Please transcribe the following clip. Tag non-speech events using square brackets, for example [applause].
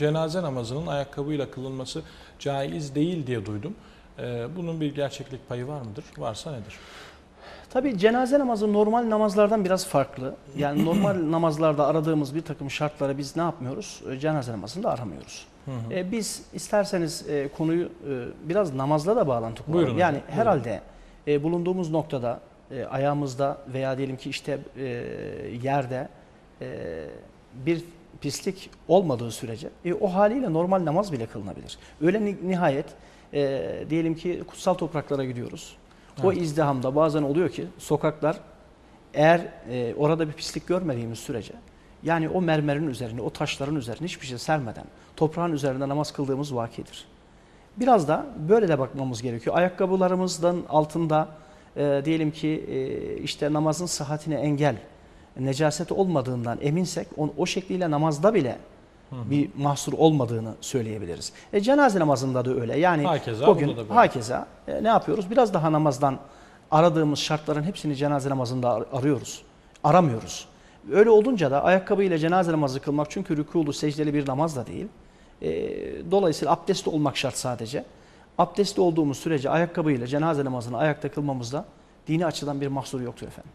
Cenaze namazının ayakkabıyla kılınması caiz değil diye duydum. Ee, Bunun bir gerçeklik payı var mıdır? Varsa nedir? Tabii cenaze namazı normal namazlardan biraz farklı. Yani [clears throat] normal namazlarda aradığımız bir takım şartları biz ne yapmıyoruz? E, Cenaze namazında aramıyoruz. Hı hı. E, biz isterseniz e, konuyu e, biraz namazla da bağlantı kuralım. Buyurun Yani hocam, herhalde e, bulunduğumuz noktada e, ayağımızda veya diyelim ki işte e, yerde e, bir pislik olmadığı sürece e, o haliyle normal namaz bile kılınabilir. Öyle ni- nihayet e, diyelim ki kutsal topraklara gidiyoruz. O Evet. izdihamda bazen oluyor ki sokaklar eğer e, orada bir pislik görmediğimiz sürece yani o mermerin üzerine, o taşların üzerine hiçbir şey sermeden toprağın üzerinde namaz kıldığımız vakidir. Biraz da böyle de bakmamız gerekiyor. Ayakkabılarımızdan altında e, diyelim ki e, işte namazın sıhhatine engel, necaset olmadığından eminsek on, o şekliyle namazda bile bir mahsur olmadığını söyleyebiliriz. E, cenaze namazında da öyle. Yani Hakeza bugün hakeza e, ne yapıyoruz? Biraz daha namazdan aradığımız şartların hepsini cenaze namazında ar- arıyoruz. Aramıyoruz. Öyle olunca da ayakkabıyla cenaze namazı kılmak çünkü rükûlu secdeli bir namaz da değil. E, dolayısıyla abdestli olmak şart sadece. Abdestli olduğumuz sürece ayakkabıyla cenaze namazını ayakta kılmamızda dini açıdan bir mahsur yoktur efendim.